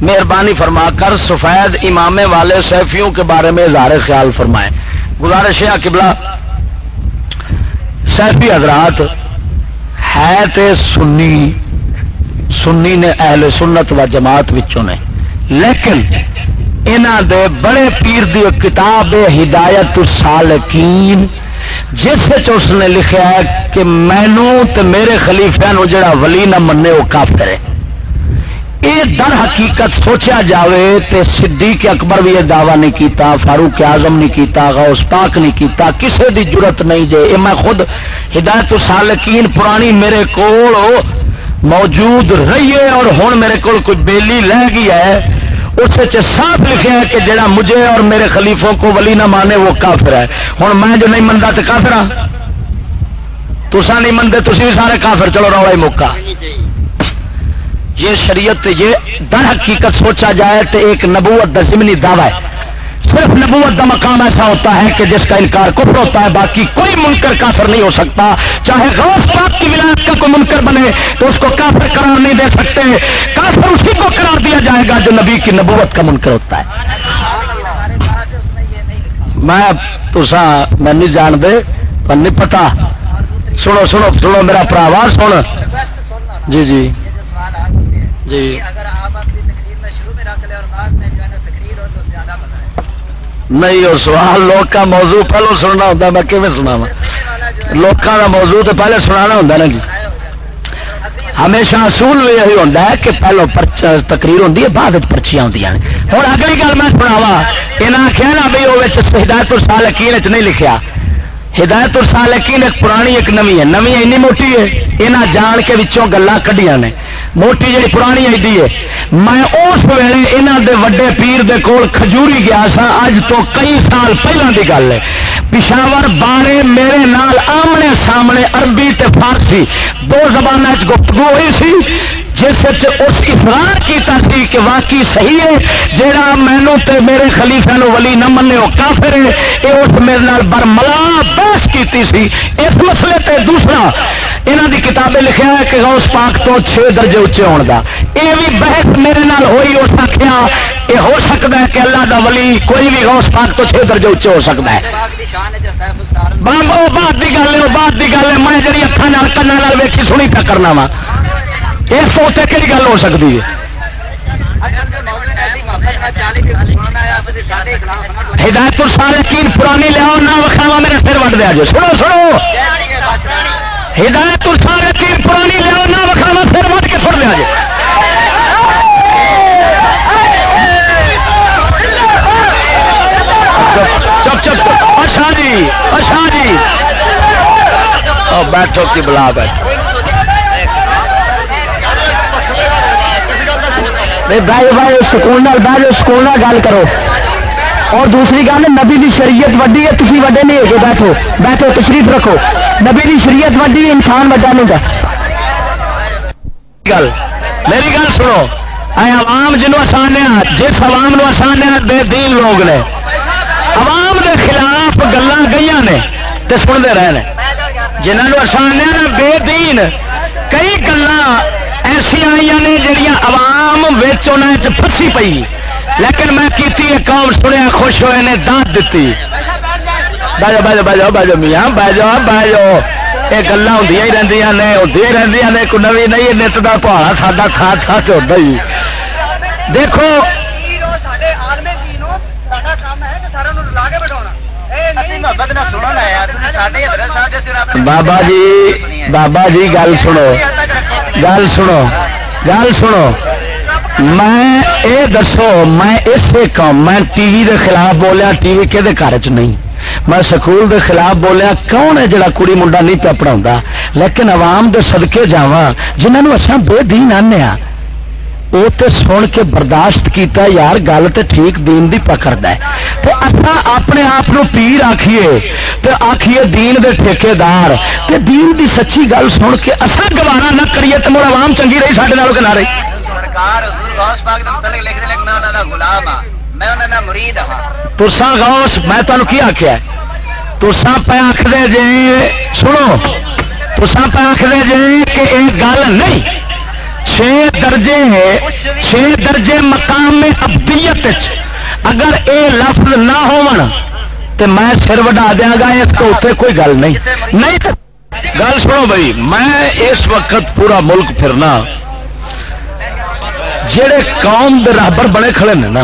مہربانی فرما کر سفید امامے والے سیفیوں کے بارے میں اظہار خیال فرمائیں گزارش ہے قبلہ، سیفی حضرات ہے تے سنی سنی نے اہل سنت و جماعت وچوں نے۔ لیکن انہ دے بڑے پیر دی کتاب ہدایت السالکین جس اس نے لکھا ہے کہ مینو تے میرے خلیفہ نو جڑا ولی نہ منے وہ کافر ہے۔ یہ در حقیقت سوچا جاوے تے صدیق اکبر بھی یہ دعویٰ نہیں کیتا، فاروق اعظم نہیں کیتا، غوث پاک نہیں کیتا، کسے دی جرت نہیں جے یہ میں خود ہدایت السالکین پرانی میرے کول موجود رہی ہے اور ہوں میرے کو کوئی بیلی لہ گئی ہے۔ اس صاف لکھا ہے کہ جڑا مجھے اور میرے خلیفوں کو ولی نہ مانے وہ کافر ہے۔ ہوں میں جو نہیں منتا تو کافر ہاں تسا نہیں منتے تھی بھی سارے کافر، چلو رولا ہی موقع۔ یہ شریعت یہ در حقیقت سوچا جائے تو ایک نبوت دسمنی دعوی ہے۔ صرف نبوت کا مقام ایسا ہوتا ہے کہ جس کا انکار کفر ہوتا ہے، باقی کوئی منکر کافر نہیں ہو سکتا۔ چاہے غوث پاک کی ولایت کا کوئی منکر بنے تو اس کو کافر قرار نہیں دے سکتے۔ کافر اسی کو قرار دیا جائے گا جو نبی کی نبوت کا منکر ہوتا ہے۔ میں تسا میں نہیں جان دے، پر نہیں پتا۔ سنو سنو سنو میرا پراواز سن۔ جی جی۔ جی۔ اگر آپ اپنی تقریر میں شروع میں رکھ لیں اور بعد میں جو ہے نا تقریر ہو تو زیادہ مزہ ہے۔ نہیں وہ سوال لوگ کا موضوع پہلو سننا ہوتا میں کیون سنا لوگوں کا موضوع تو پہلے سنا ہوتا نا جی؟ ہمیشہ اصول بھی یہی ہوتا ہے کہ پہلو تقریر ہوتی ہے بعد پرچیاں ہوتی ہیں ہوں اگلی گل میں سناوا یہاں آخیا نا بھائی وہ ہدایت سال یقین نہیں لکھا ہدایت سالکین ایک پرانی ایک نمی ہے۔ نمی اینی موٹی ہے یہاں جان کے وچوں گلا کڈیاں نے۔ موٹی جی پرانی ایڈی ہے۔ میں اس ویلے یہاں دے وڈے پیر دے کول کھجوری گیا سا، اج تو کئی سال پہلے کی گل ہے۔ پشاور بارے میرے نال آمنے سامنے عربی تے فارسی دو زبان گفتگو ہوئی سی، جس اس اصرار کیتا سی کہ واقعی صحیح ہے۔ جیڑا مینو تے میرے خلیفے نو ولی نہ منے وہ کافر ہے یہ اس میرے نال برملا بحث کیتی سی۔ اس مسئلے تے دوسرا یہاں دی کتابیں لکھا ہے کہ غوث پاک تو چھ درجے اچے ہونے کا یہ بھی بحث میرے نال ہوئی، ہو سکیا؟ یہ ہو سکتا ہے کہ اللہ دا ولی کوئی بھی غوث پاک تو چھ درجے اچے ہو سکتا ہے۔ بات کی گل ہے بات کی گل ہے، میں جی اکھان کن ویکھی سنی پہ کرنا وا۔ اس سوچے کہ گل ہو سکتی ہے؟ ہدایت سارے چیز پرانی لیا نہ وکھاوا میرے سر وڈ دیا جو سنو سنو۔ ہدایت سارے چیز پرانی لیا نہ وکھاوا سر وڈ کے سن دیا جی چپ چپ اچھا جی اچھا جی۔ بیٹھو کی بلا بیٹھو۔ بھائی بھائی سکون بہ جاؤ سکون گل کرو۔ اور دوسری گل نبی دی شریعت وڈی ہے تھی وڈے نہیں ہوگے بیٹھو۔ بیٹھو، تشریف رکھو۔ نبی دی شریعت وڈی انسان وڈا نہیں گا گل. میری گل سنو. اے عوام جنوب آسانیا جس عوام نو آسانیا بے دین لوگ نے. عوام دے خلاف گلان گئی نے تو سنتے رہے جنہوں آسانیا بے دین. کئی گلان ایسا آئی نے جہیا عوام پسی پی لیکن میں کیتی قوم سنیا، خوش ہوئے نے دانت دیتی بہ جاؤ بہ جاؤ بہ جاؤ میاں بہ جاؤ جاؤ یہ گلا ہوں ہی رہی نے ہوتی رہی نے کوئی نوی نہیں نت کا پہاڑا ساڈا کھا کھا کے ہوتا ہی دیکھو بابا جی بابا جی گل سنو گل سنو گل سنو میں اے دسو میں اسے کام میں ٹی وی دے خلاف بولیا ٹی وی کہ نہیں میں سکول دے خلاف بولیا کون ہے جڑا کڑی منڈا نہیں پیا پڑھا لیکن عوام دے صدقے جاوا جنہوں اصا بے دین آنے وہ تو سن کے برداشت کیتا یار گل تو ٹھیک دین دی پکڑ ہے۔ تو اصا اپنے آپ پیر آخیے تو آخیے دین دے ٹھیکے دار تے دین دی سچی گل سن کے اصا گوارا نہ کریے تو مڑ عوام چنگی رہی سارے نال نہ رہی۔ ترسا غوث میں تمہیں کی آخیا ترسا پہ آخر جی سنو ترسا پہ آخر جی کہ یہ گل نہیں چھ درجے چھ درجے مقام میں ابدیت اگر اے لفظ نہ ہو میں سر وڈا دیا گا اس کو اتنے کوئی گل نہیں نہیں گل سنو بھائی میں اس وقت پورا ملک پھرنا جڑے قوم دے بڑے کھڑے نے نا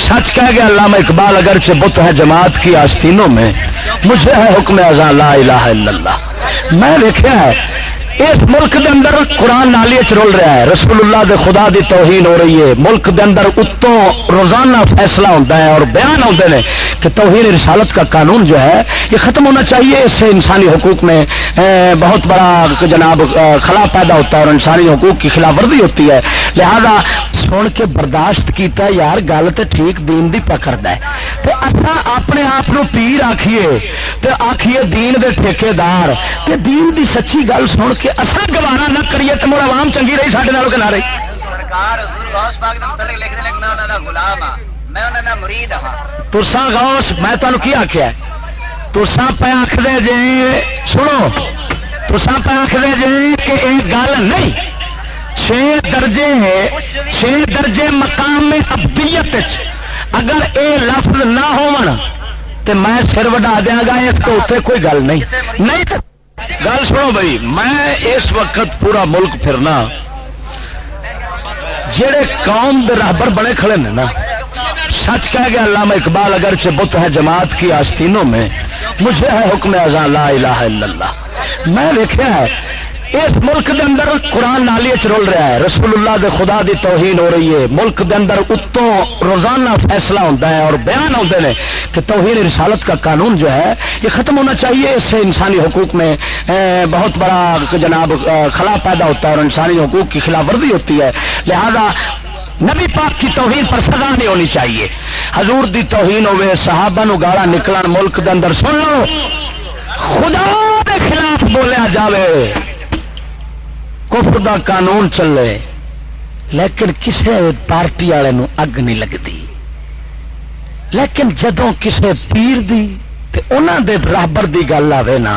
سچ کہہ گیا علامہ اقبال اگر بت ہے جماعت کی آستینوں میں مجھے ہے حکم ازاں لا الہ الا اللہ۔ میں دیکھا ہے، اس ملک دے اندر قرآن نالی رول رہا ہے۔ رسول اللہ دے خدا دی توہین ہو رہی ہے۔ ملک دے اندر اتوں روزانہ فیصلہ ہوتا ہے اور بیان ہوتے ہیں کہ توہین رسالت کا قانون جو ہے یہ ختم ہونا چاہیے، اس سے انسانی حقوق میں بہت بڑا جناب خلا پیدا ہوتا ہے اور انسانی حقوق کی خلاف ورزی ہوتی ہے۔ لہذا سن کے برداشت کیتا یار، گل تو ٹھیک دین دی پکڑتا ہے تو اصا اپنے آپ پیر آخیے تو آخیے دین دے ٹھیکے دار دین دی سچی گل سن کے اصا گوارا نہ کریے تو مڑ عوام چنگی رہی سارے نال کنا رہی۔ ترسا غوث، میں تمہیں کی آخیا ترسا پہ آخر جی سنو ترسا پہ آخر جی کہ یہ گل نہیں۔ چھ درجے چھ درجے مقام ابدیت اگر اے لفظ نہ ہو میں سر وڈا دیا گا، اس کو اتنے کوئی گل نہیں۔ نہیں گل سنو بھائی، میں اس وقت پورا ملک پھرنا۔ جڑے قوم دے رابر بڑے کھڑے نے نا سچ کہہ گیا، علامہ اقبال اگر بت ہے جماعت کی آستینوں میں، مجھے ہے حکم ازاں لا الہ الا اللہ۔ میں دیکھا ہے، اس ملک دے اندر قرآن نالی رول رہا ہے۔ رسول اللہ دے خدا دی توہین ہو رہی ہے۔ ملک دے اندر اتوں روزانہ فیصلہ ہوتا ہے اور بیان ہوتے ہیں کہ توہین رسالت کا قانون جو ہے، یہ ختم ہونا چاہیے۔ اس سے انسانی حقوق میں بہت بڑا جناب خلا پیدا ہوتا ہے اور انسانی حقوق کی خلاف ورزی ہوتی ہے۔ لہذا نبی پاک کی توہین پر سزا نہیں ہونی چاہیے۔ حضور دی توہین ہوے صحابہ نو گالا نکلن، ملک دے اندر سن لو۔ خدا دے خلاف بولیا جاوے۔ کفر دا قانون چلے۔ لیکن کسے پارٹی والے اگ نہیں لگتی لیکن جدو کسے پیر دی تے انہاں دے برابر دی گل آئے نا،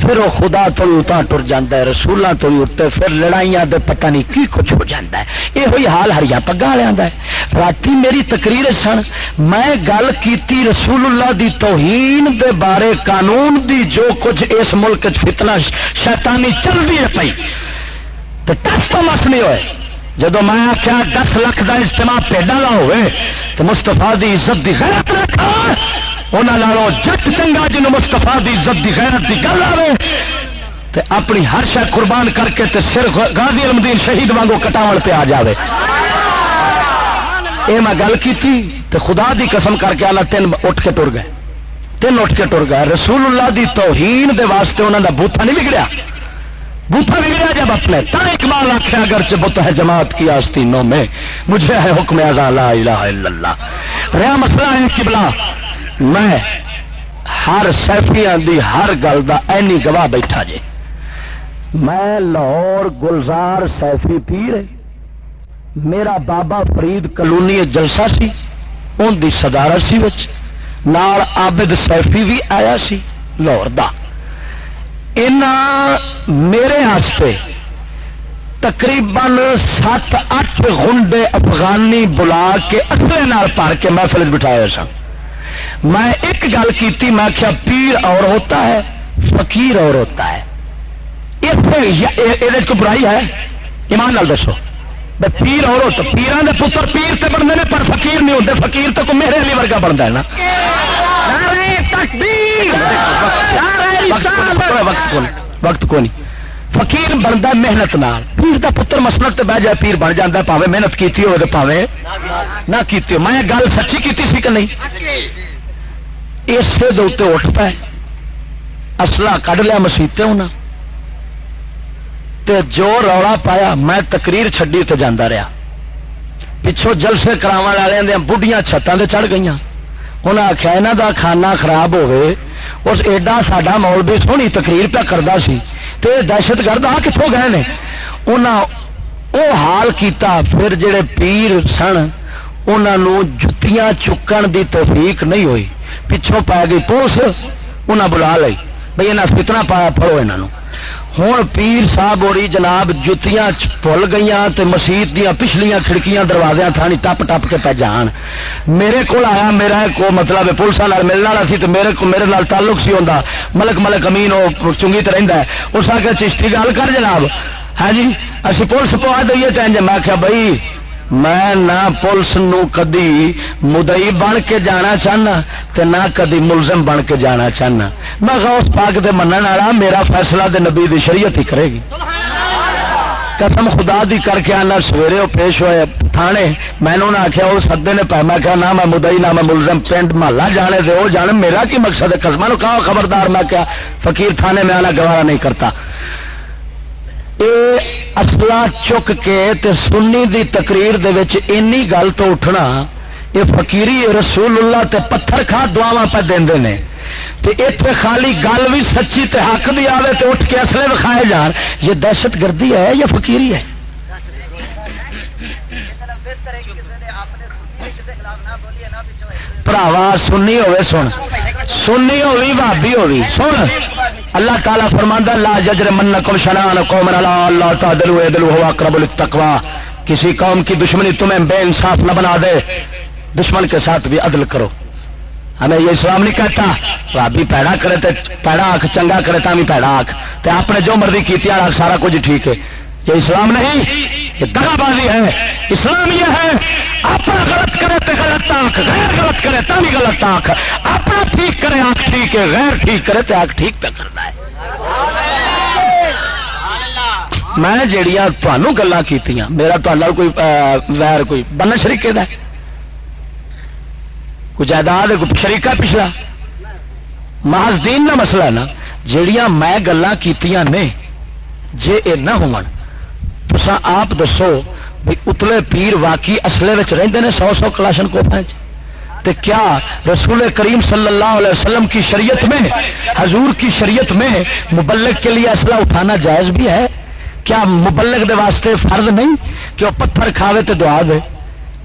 پھر وہ خدا تو اتنا ٹر جاتا ہے، رسولوں تو ہی اتنے پھر لڑائیاں دے پتہ نہیں کی کچھ ہو جاتا ہے۔ یہ ہوئی حال ہریا پگا ہے۔ رات میری تقریر سن، میں گل کیتی رسول اللہ دی توہین دے بارے قانون دی، جو کچھ اس ملک فتنہ شیطانی چل رہی ہے پی تو ٹس تو مس نہیں ہوئے۔ جب میں آخیا دس لاکھ کا اجتماع پیڈا کا ہوئے تو مستفا دی عزت دی غیرت رکھا انہوں جٹ چنگا جن مستفا دی عزت دی غیرت دی گل آئے تے اپنی ہر شہ قربان کر کے تے سر غازی المدین شہید وانگو کٹاو پہ آ جائے یہ میں گل کی تے خدا دی قسم کر کے آلہ تین اٹھ کے ٹر گئے۔ تین اٹھ کے ٹر گئے۔ رسول اللہ دی توہین دے واسطے انہوں دا بوتھا نہیں بگڑیا۔ بوتھا بگڑا جب اپنے۔ تا اقبال آخیا اگر بت ہے جماعت کی آستینوں میں، مجھے ہے حکم ازا لا الہ الا اللہ۔ رہا مسئلہ ہے کبلا میں ہر سیفیاں دی ہر گل دا اینی گواہ بیٹھا جے۔ میں لاہور گلزار سیفی پیر میرا بابا فرید کلونی جلسہ سی ان دی صدارت سی وچ۔ نال عابد سیفی بھی آیا سی لاہور دا۔ میرے ہاستے تقریباً سات اٹھ گنڈے افغانی بلا کے اصل پڑھ کے محفل بٹھایا سن۔ میں ایک گل کی میں کیا پیر اور ہوتا ہے فقیر اور ہوتا ہے۔ اس کو برائی ہے؟ ایمان لال دسو۔ پیر اور ہوتا پیران کے پتر پیر سے بنتے ہیں پر فقیر نہیں ہوتے فقیر تو میرے علی ورگا بنتا ہے نا۔ وقت کو نہیں فقیر بنتا محنت نال۔ پیر کا پتر مسلک تو بہ جائے پیر بن جاتا پاوے محنت کی ہو پاوے نہ کی میں گل سچی کی سی کہ نہیں؟ اس سے اٹھ پائے اصلا کھ لیا مسیطے ہونا تے جو رولا پایا، میں تقریر چڈی تے جانا رہا۔ پچھوں جلسے کرا والے بڑھیا چھتاں سے چڑھ گئی انہیں آخیا یہاں کا کھانا خراب ہوئے اس ایڈا ساڈا مول بھی سونی تقریر پہ کرتا سی۔ تے دہشت گرد آ کتوں گئے نے؟ انہوں حال کیتا، پھر جڑے پیر سن انہوں جتیاں چکن دی توفیق نہیں ہوئی۔ پچھوں پا گئی پولیس انہیں بلا لی بھائی یہاں فتنا پایا پڑو یہاں ہوں پیر صاحب ہوری جناب جتیاں بھول گئی مسیت دیا پچھلیاں کھڑکیاں دروازے تھانی ٹپ ٹپ کے پہ جان۔ میرے کو آیا، میرا کو مطلب پولیس ملنے والا سی تو میرے کو میرے نال تعلق سی ہوتا ملک ملک امین، وہ چنگی تو رہتا ہے۔ اس آ کے چشتی گل کر جناب۔ ہاں جی اسی پولیس پوا دئیے چاہیے میں آخیا بھائی میں نہ پولیس نو کدی مدئی بن کے جانا چاہنا تے نہ کدی ملزم بن کے جانا چاہنا۔ میں غوث پاک دے منن والا، میرا فیصلہ دے نبی دی شریعت ہی کرے گی۔ قسم خدا دی کر کے آنا، سویرے وہ پیش ہوئے تھانے۔ میں نے آخیا وہ سدے نے پہ میں کہا، نہ میں مدئی نہ میں ملزم پنڈ محلہ جانے دے وہ جانے، میرا کی مقصد ہے؟ قسم کہا خبردار؟ میں کیا فقیر تھانے میں آنا گوارا نہیں کرتا۔ اصلا چک کے تے سنی دی تقریر دے وچ اینی گل تو اٹھنا یہ فقیری رسول اللہ تے پتھر کھا دعوا پہ دے نے۔ اتنے خالی گل بھی سچی تے حق بھی آئے تو اٹھ کے اصلے وکھائے جان۔ یہ دہشت گردی ہے یا فقیری ہے؟ پراوا سنی ہوئے سن۔ سنی ہوئی بھابی ہوئی سن۔ اللہ تعالیٰ فرماندہ لا ججر من کم شنان قوم اللہ اللہ تعدلو ہوا اقرب التقوا کسی قوم کی دشمنی تمہیں بے انصاف نہ بنا دے، دشمن کے ساتھ بھی عدل کرو۔ ہمیں یہ اسلام نہیں کہتا بھی پیڑا کرے تو پیڑا آنکھ، چنگا کرے تا بھی پیڑا آنکھ۔ تے آپ نے جو مرضی کی سارا کچھ ٹھیک ہے۔ یہ اسلام نہیں۔ یہ دگا بازی ہے اسلام یہ ہے، اپنا غلط کرے تو غلط آنکھ غیر غلط کرے تو بھی غلط آنکھ اپنا ٹھیک کرے آنکھ ٹھیک ہے، غیر ٹھیک کرے تو آنکھ ٹھیک پہ کرنا ہے۔ میں جہیا تمہوں گلا کی میرا تا کوئی ویر کوئی بن شریقے کا کوئی جائیداد کوئی شریقہ پچھلا۔ محض دین کا مسئلہ نا جہیا میں گلا کی نے، جے اے نہ ہو تسا آپ دسو بھی اتلے پیر واقعی اصلے رہتے سو سو کلاشن کو تے کیا رسول کریم صلی اللہ علیہ وسلم کی شریعت میں، حضور کی شریعت میں مبلک کے لیے اسلحہ اٹھانا جائز بھی ہے؟ کیا مبلک دے واسطے فرض نہیں کہ وہ پتھر کھاوے تے دعا دے؟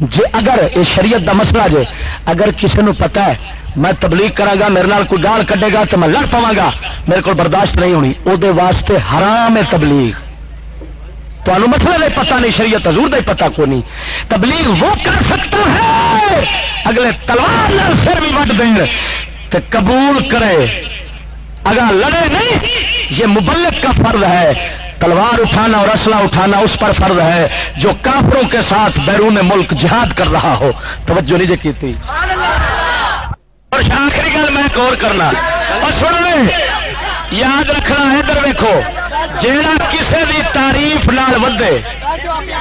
جے اگر یہ شریعت دا مسئلہ جے، اگر کسی نو پتا ہے، میں تبلیغ کرا گا، میرے نال کوئی گال کڈے گا تو میں لڑ پوا گا، میرے کو برداشت نہیں ہونی۔ وہ واسطے حرام ہے تبلیغ۔ تو مسئلہ پتہ نہیں، شریعت حضور ہی پتا کو نہیں۔ تبلیغ وہ کر سکتا ہے، اگلے تلوار سر بھی وٹ دیں تو قبول کرے۔ اگر لڑے نہیں، یہ مبلک کا فرض ہے۔ تلوار اٹھانا اور اسلحہ اٹھانا اس پر فرض ہے، جو کافروں کے ساتھ بیرون ملک جہاد کر رہا ہو۔ توجہ نہیں کی تھی اور آخری گل میں اور کرنا۔ اور سن لیں، یاد رکھنا ہے ادھر دیکھو جیڑا کسے دی تعریف نال ودے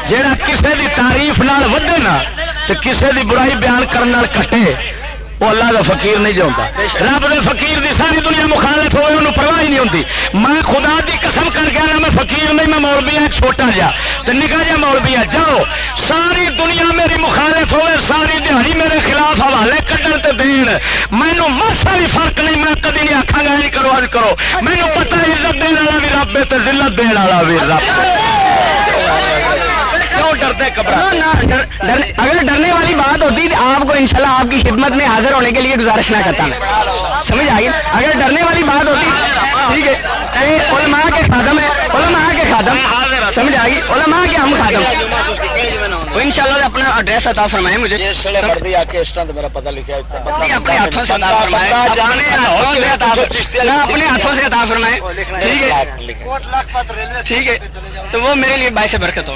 جیڑا کسے دی تعریف نال ودے نا تو کسے دی برائی بیان کرنے کٹے، وہ اللہ کا فقیر نہیں جاؤں رب دے فقیر دی ساری دنیا مخالف ہوئے، انہوں پرواہ ہی نہیں ہوتی میں خدا دی قسم کر کے آنا میں فقیر نہیں چھوٹا جا۔ تو نکا جا مولوی ہے جاؤ۔ ساری دنیا میری مخالف ہوئے، ساری دیہی میرے خلاف حوالے کٹن تے دین۔ مینو ماسا بھی فرق نہیں، میں کدی نہیں آخا گا نہیں کرو، آج کرو۔ مینو پتا عزت دن والا بھی رب ہے ضلعت دن والا بھی رب ڈرتے اگر ڈرنے والی بات ہوتی تو آپ کو انشاءاللہ آپ کی خدمت میں حاضر ہونے کے لیے گزارش نہ کرتا میں۔ سمجھ آئیے اگر ڈرنے والی بات ہوتی، ٹھیک ہے۔ علماء کے خادم ہے سمجھ آئیے علماء کے ہم خادم ان شاء اللہ اپنا ایڈریس عطا فرمائے مجھے۔ میرا پتا لکھا اپنے ہاتھوں سے اپنے ہاتھوں سے عطا فرمائے ٹھیک ہے۔ ٹھیک ہے۔ تو وہ میرے لیے باعث برکت ہو۔